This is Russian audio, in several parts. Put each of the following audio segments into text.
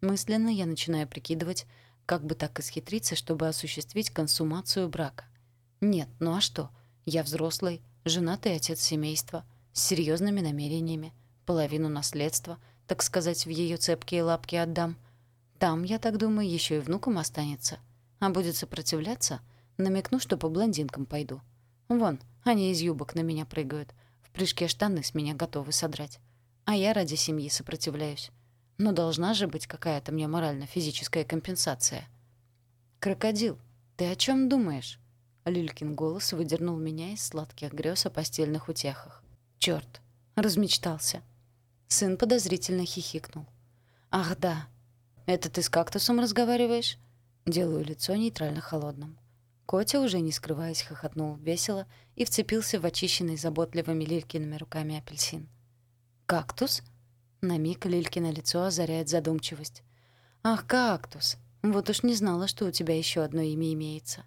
Мысленно я начинаю прикидывать, как бы так исхитриться, чтобы осуществить консумацию брака. Нет, ну а что? Я взрослый, женатый отец семейства, с серьезными намерениями, половину наследства, так сказать, в ее цепкие лапки отдам. Там, я так думаю, еще и внукам останется. А будет сопротивляться, намекну, что по блондинкам пойду. Вон, они из юбок на меня прыгают. В прыжке штаны с меня готовы содрать. А я ради семьи сопротивляюсь. Но должна же быть какая-то мне морально-физическая компенсация. «Крокодил, ты о чем думаешь?» Лилькин голос выдернул меня из сладких грез о постельных утехах. Черт, размечтался. Сын подозрительно хихикнул. «Ах, да. Это ты с кактусом разговариваешь?» Делаю лицо нейтрально холодным. Котя, уже не скрываясь, хохотнул весело и вцепился в очищенный заботливыми Лилькиными руками апельсин. «Кактус?» На миг Лилькино лицо озаряет задумчивость. «Ах, кактус! Вот уж не знала, что у тебя еще одно имя имеется».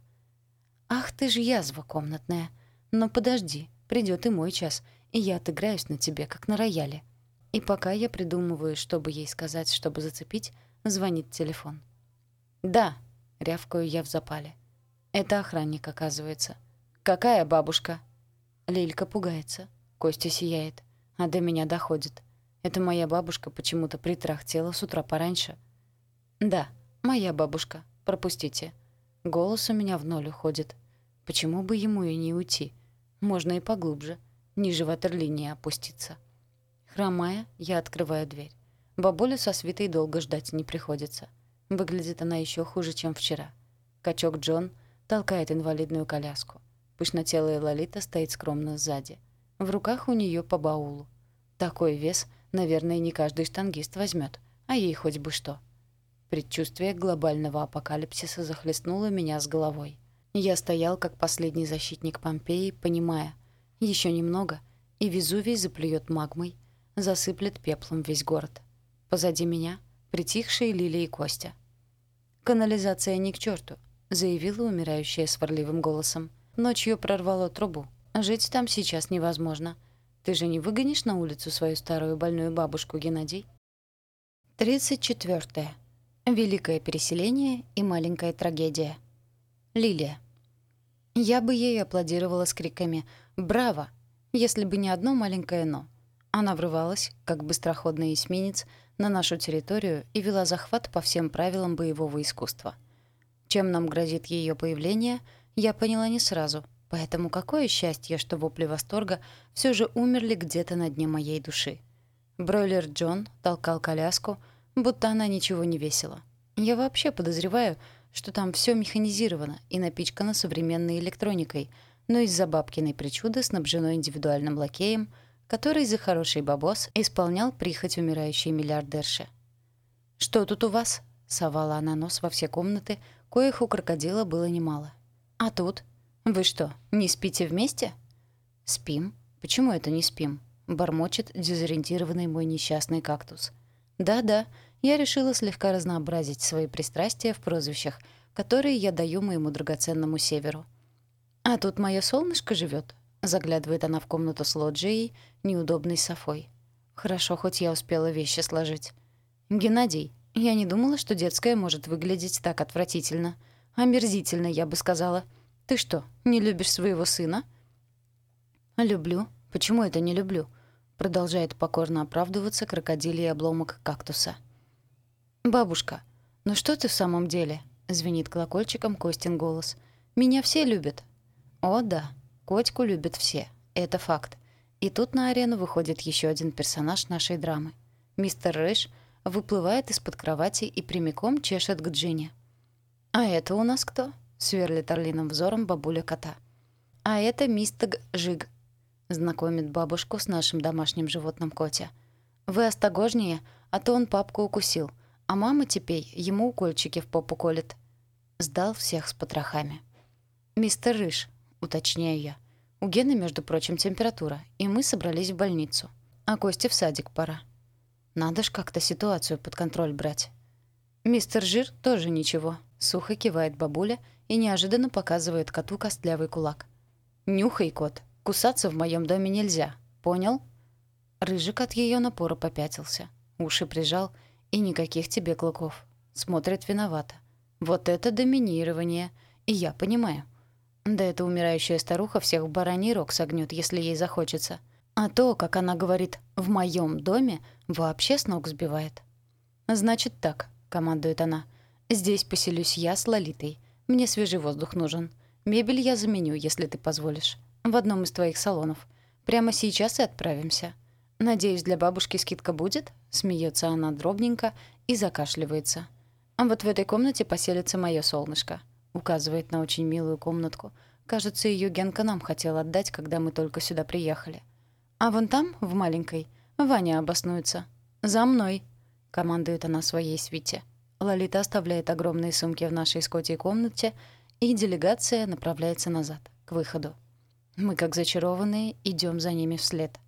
«Ах, ты же язва комнатная! Но подожди, придет и мой час, и я отыграюсь на тебе, как на рояле». И пока я придумываю, чтобы ей сказать, чтобы зацепить, звонит телефон. «Да», — рявкаю я в запале. Это охранник, оказывается. «Какая бабушка?» Лилька пугается. Костя сияет. А до меня доходит. Это моя бабушка почему-то притрахтела с утра пораньше. Да, моя бабушка. Пропустите. Голос у меня в ноль уходит. Почему бы ему и не уйти? Можно и поглубже. Ниже ватерлинии опуститься. Хромая, я открываю дверь. Бабулю со свитой долго ждать не приходится. Выглядит она еще хуже, чем вчера. Качок Джон толкает инвалидную коляску. Пышнотелая Лолита стоит скромно сзади. В руках у нее по баулу. Такой вес — Наверное, не каждый штангист возьмет, а ей хоть бы что. Предчувствие глобального апокалипсиса захлестнуло меня с головой. Я стоял как последний защитник Помпеи, понимая, еще немного, и Везувий заплюет магмой, засыплет пеплом весь город. Позади меня притихшие Лилия и Костя. «Канализация не к черту», — заявила умирающая сварливым голосом. «Ночью прорвало трубу. Жить там сейчас невозможно. Ты же не выгонишь на улицу свою старую больную бабушку, Геннадий? 34. Великое переселение и маленькая трагедия. Лилия. Я бы ей аплодировала с криками «Браво!», если бы не одно маленькое «но». Она врывалась, как быстроходный эсминец, на нашу территорию и вела захват по всем правилам боевого искусства. Чем нам грозит ее появление, я поняла не сразу — Поэтому какое счастье, что вопли восторга все же умерли где-то на дне моей души. Бройлер Джон толкал коляску, будто она ничего не весила. Я вообще подозреваю, что там все механизировано и напичкано современной электроникой, но из-за бабкиной причуды снабжено индивидуальным лакеем, который за хороший бабос исполнял прихоть умирающей миллиардерши. «Что тут у вас?» — совала она нос во все комнаты, коих у крокодила было немало. «А тут?» «Вы что, не спите вместе?» «Спим. Почему это не спим?» — бормочет дезориентированный мой несчастный кактус. «Да-да, я решила слегка разнообразить свои пристрастия в прозвищах, которые я даю моему драгоценному северу. А тут мое солнышко живет. заглядывает она в комнату с лоджией, неудобной софой. «Хорошо, хоть я успела вещи сложить». «Геннадий, я не думала, что детская может выглядеть так отвратительно. Омерзительно, я бы сказала». Ты что, не любишь своего сына? Люблю. Почему это не люблю? Продолжает покорно оправдываться крокодилий обломок кактуса. Бабушка, ну что ты в самом деле? Звенит колокольчиком Костин голос. Меня все любят. О, да, Котьку любят все. Это факт. И тут на арену выходит еще один персонаж нашей драмы. Мистер Рыж выплывает из-под кровати и прямиком чешет к Джине. «А это у нас кто?» Сверлит орлиным взором бабуля кота. «А это мистер Жиг», — знакомит бабушку с нашим домашним животным Котя. «Вы остогожнее, а то он папку укусил, а мама теперь ему укольчики в попу колет». Сдал всех с потрохами. «Мистер Рыж», — уточняю я. «У Гены, между прочим, температура, и мы собрались в больницу. А Косте в садик пора. Надо ж как-то ситуацию под контроль брать». «Мистер Жир тоже ничего», — сухо кивает бабуля и неожиданно показывает коту костлявый кулак. «Нюхай, кот, кусаться в моем доме нельзя, понял?» Рыжик от ее напора попятился, уши прижал И никаких тебе клыков. Смотрит виновато. Вот это доминирование. И я понимаю. Да эта умирающая старуха всех бараний рог согнёт, если ей захочется. А то, как она говорит «в моем доме», вообще с ног сбивает. «Значит так», — командует она. «Здесь поселюсь я с Лолитой. Мне свежий воздух нужен. Мебель я заменю, если ты позволишь. В одном из твоих салонов. Прямо сейчас и отправимся. Надеюсь, для бабушки скидка будет?» Смеется она дробненько и закашливается. «А вот в этой комнате поселится мое солнышко», — указывает на очень милую комнатку. Кажется, ее Генка нам хотел отдать, когда мы только сюда приехали. А вон там, в маленькой, Ваня обоснуется. «За мной!» — командует она своей свите. Лолита оставляет огромные сумки в нашей скотей комнате, и делегация направляется назад, к выходу. Мы, как зачарованные, идем за ними вслед.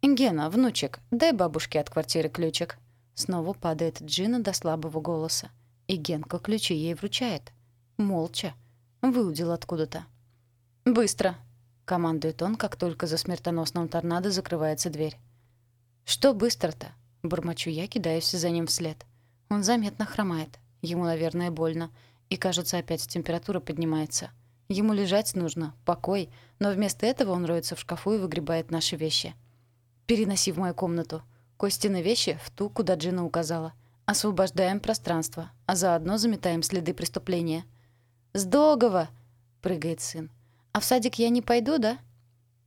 «Гена, внучек, дай бабушке от квартиры ключик». Снова падает Джина до слабого голоса. И Генка ключи ей вручает. Молча. Выудил откуда-то. «Быстро!» — командует он, как только за смертоносным торнадо закрывается дверь. «Что быстро-то?» — бормочу я, кидаюсь за ним вслед. Он заметно хромает. Ему, наверное, больно. И, кажется, опять температура поднимается. Ему лежать нужно, покой, но вместо этого он роется в шкафу и выгребает наши вещи. «Переноси в мою комнату. Костины вещи в ту, куда Джина указала. Освобождаем пространство, а заодно заметаем следы преступления». «Сдогова!» — прыгает сын. «А в садик я не пойду, да?»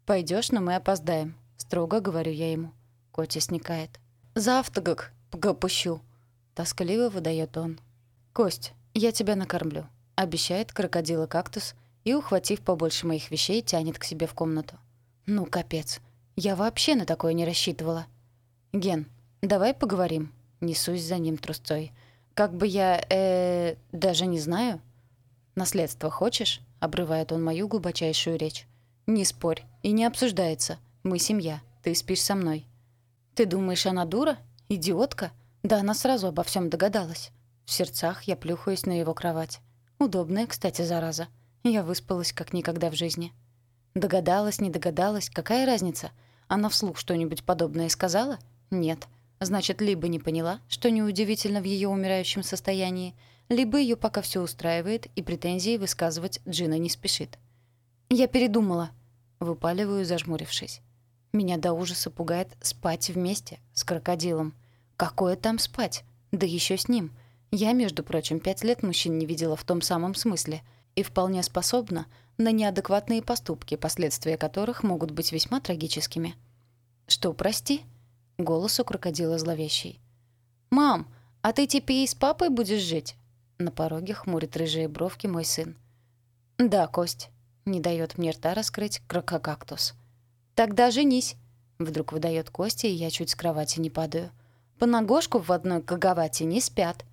Пойдешь, но мы опоздаем», — строго говорю я ему. Котя сникает. «Завтрак пущу», — тоскливо выдает он. «Кость, я тебя накормлю», — обещает крокодила-кактус и, ухватив побольше моих вещей, тянет к себе в комнату. «Ну, капец. Я вообще на такое не рассчитывала». «Ген, давай поговорим», — несусь за ним трусцой. «Как бы я, э, даже не знаю». «Наследство хочешь?» — обрывает он мою глубочайшую речь. «Не спорь. И не обсуждается. Мы семья. Ты спишь со мной». «Ты думаешь, она дура? Идиотка?» Да она сразу обо всем догадалась. В сердцах я плюхаюсь на его кровать. Удобная, кстати, зараза. Я выспалась как никогда в жизни. Догадалась, не догадалась, какая разница? Она вслух что-нибудь подобное сказала? Нет. Значит, либо не поняла, что неудивительно в ее умирающем состоянии, либо ее пока все устраивает, и претензии высказывать Джина не спешит. «Я передумала», — выпаливаю, зажмурившись. Меня до ужаса пугает спать вместе с крокодилом. Какое там спать? Да еще с ним. Я, между прочим, пять лет мужчин не видела в том самом смысле и вполне способна на неадекватные поступки, последствия которых могут быть весьма трагическими. «Что, прости?» — голос у крокодила зловещий. «Мам, а ты теперь и с папой будешь жить?» На пороге хмурит рыжие бровки мой сын. «Да, Кость», — не дает мне рта раскрыть крококактус. «Тогда женись», — вдруг выдает Костя, и я чуть с кровати не падаю. «По ногошку в одной кагавате не спят».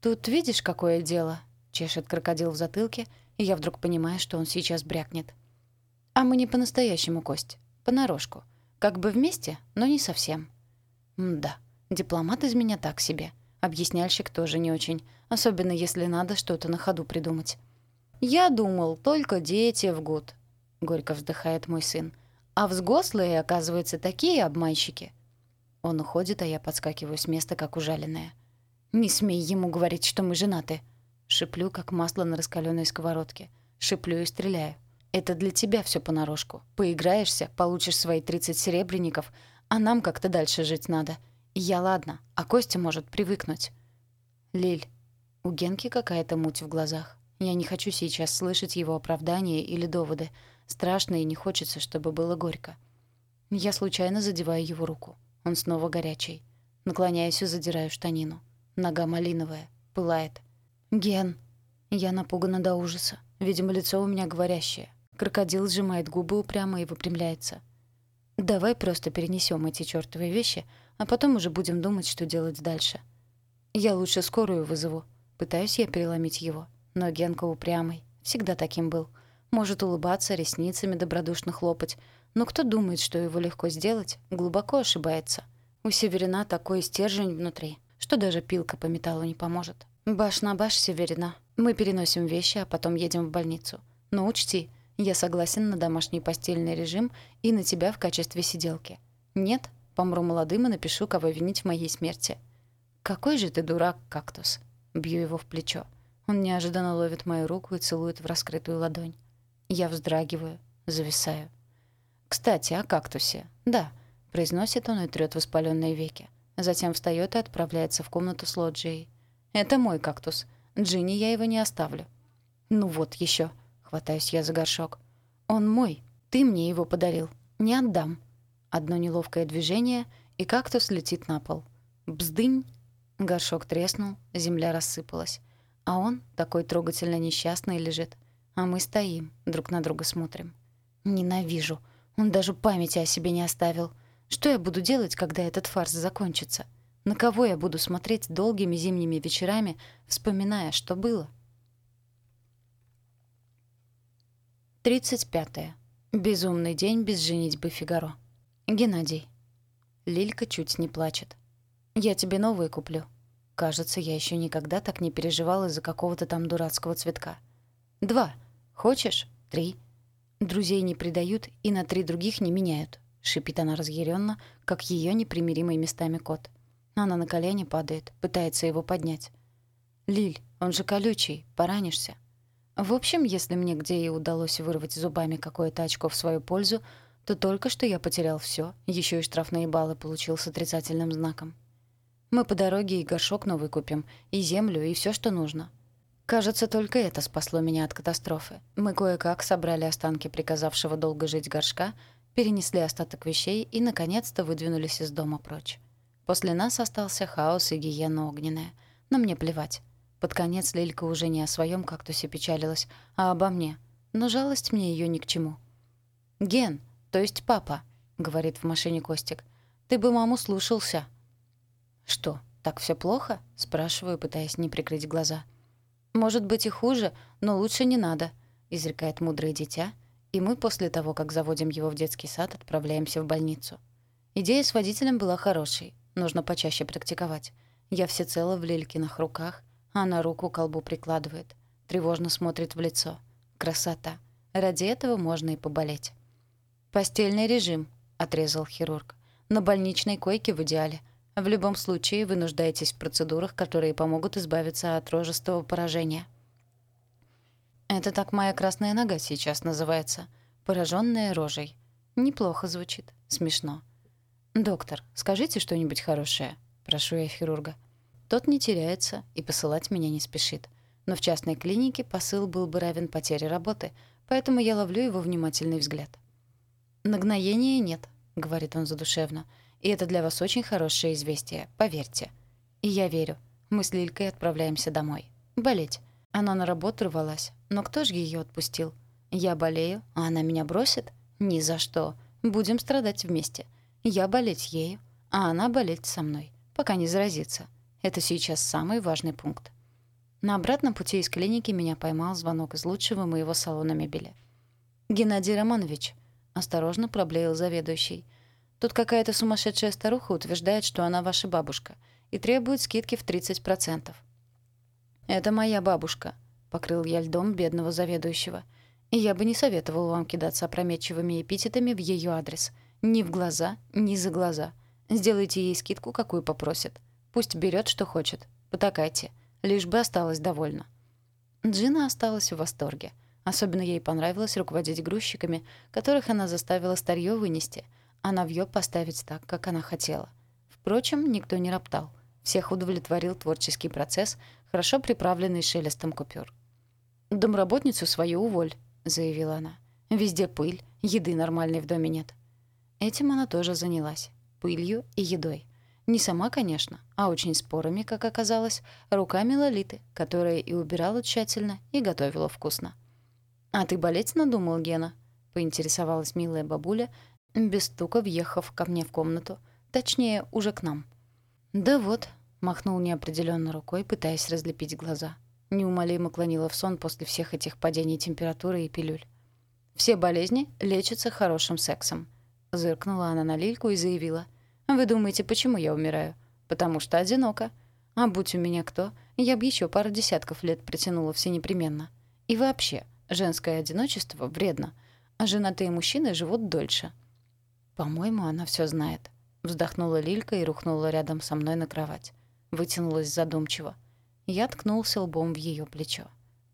«Тут видишь, какое дело?» — чешет крокодил в затылке, и я вдруг понимаю, что он сейчас брякнет. «А мы не по-настоящему, Кость. Понарошку. Как бы вместе, но не совсем». «Да, дипломат из меня так себе. Объясняльщик тоже не очень, особенно если надо что-то на ходу придумать». «Я думал, только дети в год», — горько вздыхает мой сын. «А взрослые, оказывается, такие обманщики». Он уходит, а я подскакиваю с места, как ужаленная. «Не смей ему говорить, что мы женаты!» Шиплю, как масло на раскаленной сковородке. Шиплю и стреляю. «Это для тебя все понарошку. Поиграешься, получишь свои 30 серебряников, а нам как-то дальше жить надо. я ладно, а Костя может привыкнуть». «Лиль, у Генки какая-то муть в глазах. Я не хочу сейчас слышать его оправдания или доводы. Страшно и не хочется, чтобы было горько. Я случайно задеваю его руку. Он снова горячий. Наклоняюсь и задираю штанину. Нога малиновая, пылает. «Ген!» Я напугана до ужаса. Видимо, лицо у меня говорящее. Крокодил сжимает губы упрямо и выпрямляется. «Давай просто перенесем эти чёртовы вещи, а потом уже будем думать, что делать дальше. Я лучше скорую вызову». Пытаюсь я переломить его. Но Генка упрямый. Всегда таким был. Может улыбаться, ресницами добродушно хлопать. Но кто думает, что его легко сделать, глубоко ошибается. У Северина такой стержень внутри, что даже пилка по металлу не поможет. Баш на баш, Северина. Мы переносим вещи, а потом едем в больницу. Но учти, я согласен на домашний постельный режим и на тебя в качестве сиделки. Нет, помру молодым и напишу, кого винить в моей смерти. «Какой же ты дурак, кактус!» Бью его в плечо. Он неожиданно ловит мою руку и целует в раскрытую ладонь. Я вздрагиваю, зависаю. «Кстати, о кактусе. Да», — произносит он и трёт воспаленные веки. Затем встает и отправляется в комнату с лоджией. «Это мой кактус. Джинни я его не оставлю». «Ну вот еще, хватаюсь я за горшок. «Он мой. Ты мне его подарил. Не отдам». Одно неловкое движение, и кактус летит на пол. Бздынь! Горшок треснул, земля рассыпалась. А он, такой трогательно несчастный, лежит. А мы стоим, друг на друга смотрим. Ненавижу. Он даже памяти о себе не оставил. Что я буду делать, когда этот фарс закончится? На кого я буду смотреть долгими зимними вечерами, вспоминая, что было? 35. Безумный день без женитьбы Фигаро. Геннадий. Лилька чуть не плачет. «Я тебе новые куплю». Кажется, я еще никогда так не переживала из-за какого-то там дурацкого цветка. «Два. Хочешь? Три». Друзей не предают и на три других не меняют. — шипит она разъяренно, как ее непримиримый местами кот. Она на колени падает, пытается его поднять. «Лиль, он же колючий, поранишься». В общем, если мне где и удалось вырвать зубами какое-то очко в свою пользу, то только что я потерял все, еще и штрафные баллы получил с отрицательным знаком. Мы по дороге и горшок новый купим, и землю, и все, что нужно. Кажется, только это спасло меня от катастрофы. Мы кое-как собрали останки приказавшего долго жить горшка перенесли остаток вещей и, наконец-то, выдвинулись из дома прочь. После нас остался хаос и гиена огненная. Но мне плевать. Под конец Лилька уже не о своем кактусе печалилась, а обо мне. Но жалость мне ее ни к чему. «Ген, то есть папа», — говорит в машине Костик, — «ты бы маму слушался». «Что, так все плохо?» — спрашиваю, пытаясь не прикрыть глаза. «Может быть и хуже, но лучше не надо», — изрекает мудрое дитя и мы после того, как заводим его в детский сад, отправляемся в больницу. Идея с водителем была хорошей. Нужно почаще практиковать. Я всецело в Лилькиных руках, а она руку к колбу прикладывает. Тревожно смотрит в лицо. Красота. Ради этого можно и поболеть. «Постельный режим», — отрезал хирург. «На больничной койке в идеале. В любом случае вы нуждаетесь в процедурах, которые помогут избавиться от рожестого поражения». Это так моя красная нога сейчас называется. Пораженная рожей. Неплохо звучит. Смешно. «Доктор, скажите что-нибудь хорошее», — прошу я хирурга. Тот не теряется и посылать меня не спешит. Но в частной клинике посыл был бы равен потере работы, поэтому я ловлю его внимательный взгляд. «Нагноения нет», — говорит он задушевно. «И это для вас очень хорошее известие, поверьте». И я верю. Мы с Лилькой отправляемся домой. Болеть. Она на работу рвалась, но кто ж ее отпустил? Я болею, а она меня бросит? Ни за что. Будем страдать вместе. Я болеть ею, а она болеть со мной, пока не заразится. Это сейчас самый важный пункт. На обратном пути из клиники меня поймал звонок из лучшего моего салона мебели. «Геннадий Романович», — осторожно проблеял заведующий. «Тут какая-то сумасшедшая старуха утверждает, что она ваша бабушка, и требует скидки в 30%. «Это моя бабушка», — покрыл я льдом бедного заведующего. «И я бы не советовал вам кидаться опрометчивыми эпитетами в ее адрес. Ни в глаза, ни за глаза. Сделайте ей скидку, какую попросит. Пусть берет, что хочет. Потакайте. Лишь бы осталась довольна». Джина осталась в восторге. Особенно ей понравилось руководить грузчиками, которых она заставила старье вынести, а навьё поставить так, как она хотела. Впрочем, никто не роптал. Всех удовлетворил творческий процесс, хорошо приправленный шелестом купюр. «Домработницу свою уволь», — заявила она. «Везде пыль, еды нормальной в доме нет». Этим она тоже занялась. Пылью и едой. Не сама, конечно, а очень спорами, как оказалось, руками Лолиты, которая и убирала тщательно, и готовила вкусно. «А ты болеть надумал, Гена?» — поинтересовалась милая бабуля, без стука въехав ко мне в комнату, точнее, уже к нам — «Да вот», — махнул неопределенно рукой, пытаясь разлепить глаза. Неумолимо клонила в сон после всех этих падений температуры и пилюль. «Все болезни лечатся хорошим сексом», — зыркнула она на Лильку и заявила. «Вы думаете, почему я умираю? Потому что одиноко. А будь у меня кто, я бы еще пару десятков лет протянула все непременно. И вообще, женское одиночество вредно, а женатые мужчины живут дольше». «По-моему, она все знает», Вздохнула Лилька и рухнула рядом со мной на кровать. вытянулась задумчиво. Я ткнулся лбом в ее плечо.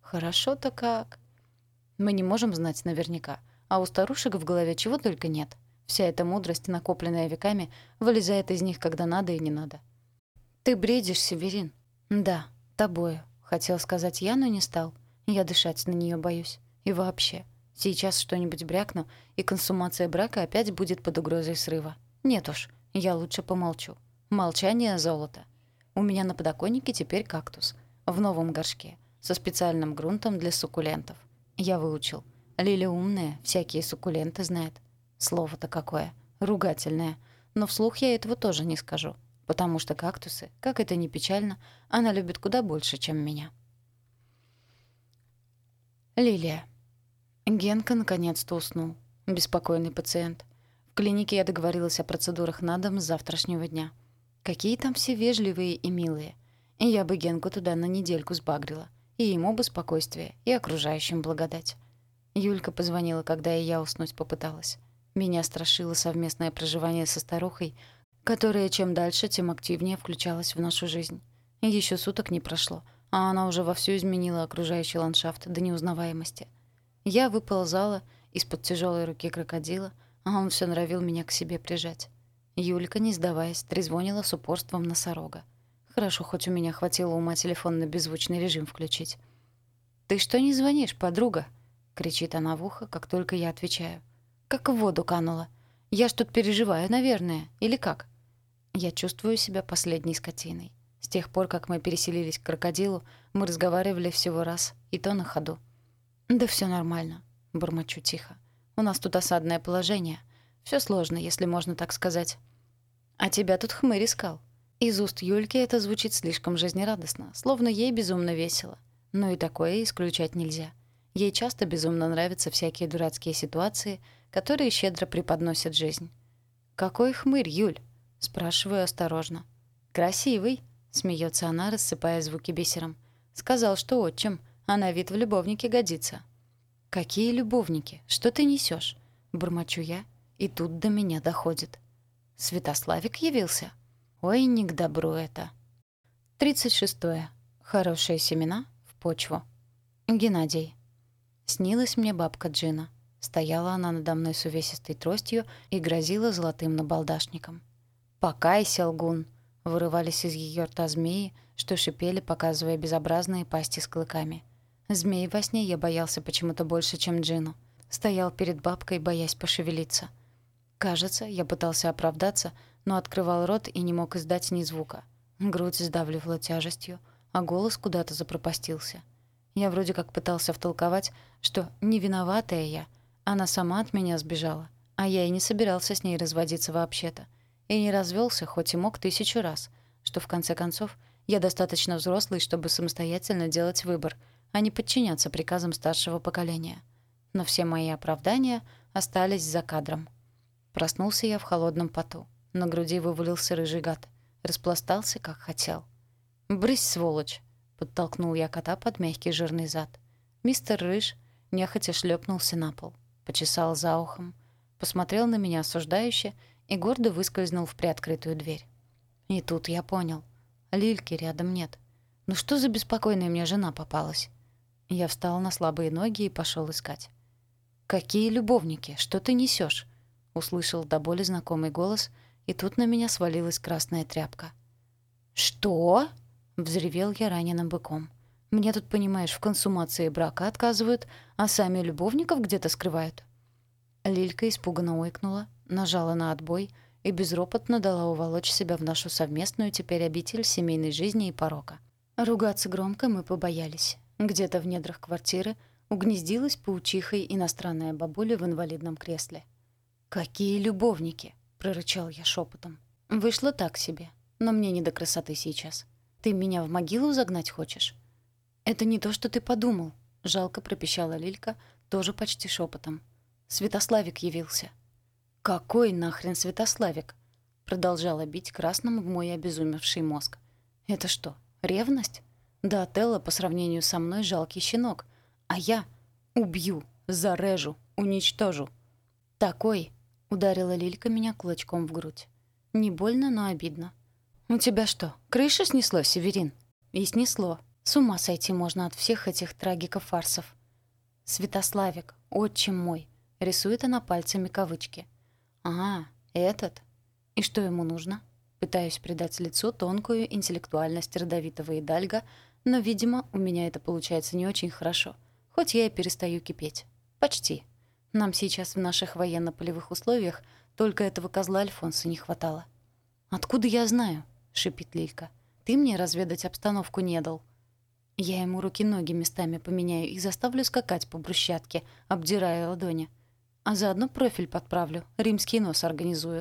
«Хорошо-то как...» «Мы не можем знать наверняка, а у старушек в голове чего только нет. Вся эта мудрость, накопленная веками, вылезает из них, когда надо и не надо». «Ты бредишь, Северин?» «Да, тобою», — хотел сказать я, но не стал. Я дышать на нее боюсь. И вообще, сейчас что-нибудь брякну, и консумация брака опять будет под угрозой срыва. Нет уж, я лучше помолчу. Молчание — золото. У меня на подоконнике теперь кактус. В новом горшке. Со специальным грунтом для суккулентов. Я выучил. Лиля умная, всякие суккуленты знает. Слово-то какое. Ругательное. Но вслух я этого тоже не скажу. Потому что кактусы, как это ни печально, она любит куда больше, чем меня. Лилия. Генка наконец-то уснул. Беспокойный пациент. В клинике я договорилась о процедурах на дом с завтрашнего дня. Какие там все вежливые и милые. И я бы Генку туда на недельку сбагрила. И ему бы спокойствие, и окружающим благодать. Юлька позвонила, когда и я уснуть попыталась. Меня страшило совместное проживание со старухой, которая чем дальше, тем активнее включалась в нашу жизнь. Еще суток не прошло, а она уже вовсю изменила окружающий ландшафт до неузнаваемости. Я выползала из-под тяжелой руки крокодила, а он все норовил меня к себе прижать. Юлька, не сдаваясь, трезвонила с упорством носорога. Хорошо, хоть у меня хватило ума телефон на беззвучный режим включить. «Ты что не звонишь, подруга?» — кричит она в ухо, как только я отвечаю. «Как в воду канула. Я ж тут переживаю, наверное. Или как?» Я чувствую себя последней скотиной. С тех пор, как мы переселились к крокодилу, мы разговаривали всего раз, и то на ходу. «Да все нормально», — бормочу тихо. «У нас тут осадное положение. Все сложно, если можно так сказать». «А тебя тут хмырь искал», из уст Юльки это звучит слишком жизнерадостно, словно ей безумно весело. Но и такое исключать нельзя. Ей часто безумно нравятся всякие дурацкие ситуации, которые щедро преподносят жизнь. «Какой хмырь, Юль?» — спрашиваю осторожно. «Красивый», — смеется она, рассыпая звуки бисером. «Сказал, что отчим, а на вид в любовнике годится». «Какие любовники? Что ты несешь? Бормочу я, и тут до меня доходит. Святославик явился?» Ой, не к добру это. 36. -е. Хорошие семена в почву. Геннадий. Снилась мне бабка Джина. Стояла она надо мной с увесистой тростью и грозила золотым набалдашником. «Покайся, лгун!» — вырывались из ее рта змеи, что шипели, показывая безобразные пасти с клыками. Змей во сне я боялся почему-то больше, чем Джину. Стоял перед бабкой, боясь пошевелиться. Кажется, я пытался оправдаться, но открывал рот и не мог издать ни звука. Грудь сдавливала тяжестью, а голос куда-то запропастился. Я вроде как пытался втолковать, что не виноватая я, она сама от меня сбежала, а я и не собирался с ней разводиться вообще-то. И не развелся, хоть и мог тысячу раз, что в конце концов я достаточно взрослый, чтобы самостоятельно делать выбор, а не подчиняться приказам старшего поколения. Но все мои оправдания остались за кадром. Проснулся я в холодном поту. На груди вывалился рыжий гад. Распластался, как хотел. «Брысь, сволочь!» — подтолкнул я кота под мягкий жирный зад. Мистер Рыж нехотя шлепнулся на пол, почесал за ухом, посмотрел на меня осуждающе и гордо выскользнул в приоткрытую дверь. И тут я понял. Лильки рядом нет. Ну что за беспокойная мне жена попалась? Я встал на слабые ноги и пошел искать. «Какие любовники? Что ты несешь? услышал до боли знакомый голос — и тут на меня свалилась красная тряпка. «Что?» — взревел я раненым быком. «Мне тут, понимаешь, в консумации брака отказывают, а сами любовников где-то скрывают». Лилька испуганно ойкнула, нажала на отбой и безропотно дала уволочь себя в нашу совместную теперь обитель семейной жизни и порока. Ругаться громко мы побоялись. Где-то в недрах квартиры угнездилась паучихой иностранная бабуля в инвалидном кресле. «Какие любовники!» — прорычал я шепотом. «Вышло так себе, но мне не до красоты сейчас. Ты меня в могилу загнать хочешь?» «Это не то, что ты подумал», — жалко пропищала Лилька, тоже почти шепотом. «Святославик явился». «Какой нахрен Святославик?» Продолжала бить красным в мой обезумевший мозг. «Это что, ревность?» Да, Телла по сравнению со мной жалкий щенок. А я убью, зарежу, уничтожу. Такой, Ударила Лилька меня кулачком в грудь. Не больно, но обидно. «У тебя что, крыша снесло, Северин?» «И снесло. С ума сойти можно от всех этих трагиков-фарсов». «Святославик, отчим мой», — рисует она пальцами кавычки. «А, этот? И что ему нужно?» Пытаюсь придать лицу тонкую интеллектуальность родовитого идальга, но, видимо, у меня это получается не очень хорошо. Хоть я и перестаю кипеть. Почти. Нам сейчас в наших военно-полевых условиях только этого козла Альфонса не хватало. «Откуда я знаю?» — шипит Лилька. «Ты мне разведать обстановку не дал». Я ему руки-ноги местами поменяю и заставлю скакать по брусчатке, обдирая ладони. А заодно профиль подправлю, римский нос организую.